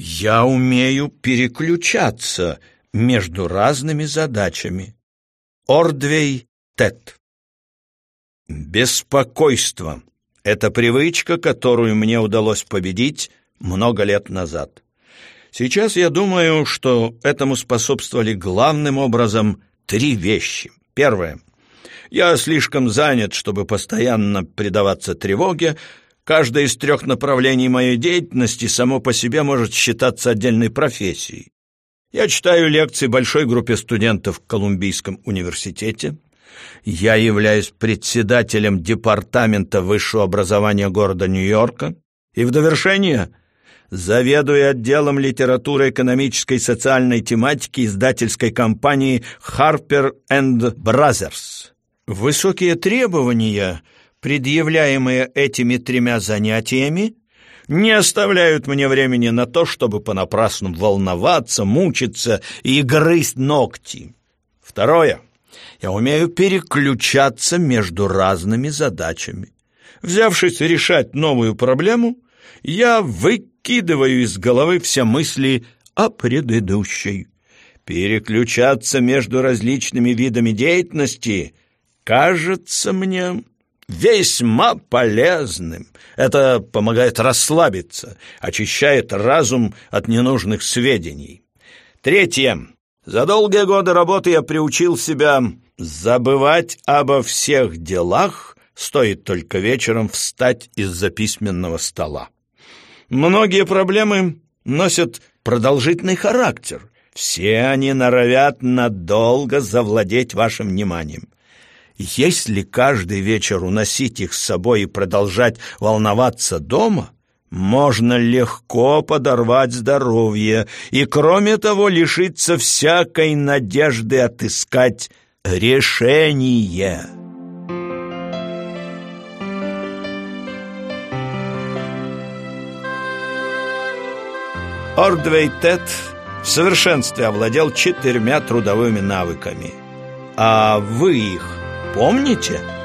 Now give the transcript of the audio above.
Я умею переключаться между разными задачами. Ордвей Тет. Беспокойство — это привычка, которую мне удалось победить много лет назад. Сейчас я думаю, что этому способствовали главным образом три вещи. Первое. Я слишком занят, чтобы постоянно предаваться тревоге, Каждое из трех направлений моей деятельности само по себе может считаться отдельной профессией. Я читаю лекции большой группе студентов в Колумбийском университете. Я являюсь председателем департамента высшего образования города Нью-Йорка. И в довершение заведую отделом литературы экономической и социальной тематики издательской компании Harper and Brothers. Высокие требования – предъявляемые этими тремя занятиями, не оставляют мне времени на то, чтобы понапрасну волноваться, мучиться и грызть ногти. Второе. Я умею переключаться между разными задачами. Взявшись решать новую проблему, я выкидываю из головы все мысли о предыдущей. Переключаться между различными видами деятельности кажется мне весьма полезным. Это помогает расслабиться, очищает разум от ненужных сведений. Третье. За долгие годы работы я приучил себя забывать обо всех делах, стоит только вечером встать из-за письменного стола. Многие проблемы носят продолжительный характер. Все они норовят надолго завладеть вашим вниманием. Если каждый вечер уносить их с собой и продолжать волноваться дома, можно легко подорвать здоровье и, кроме того, лишиться всякой надежды отыскать решение. Ордвей Тед в совершенстве овладел четырьмя трудовыми навыками. А вы их Помните?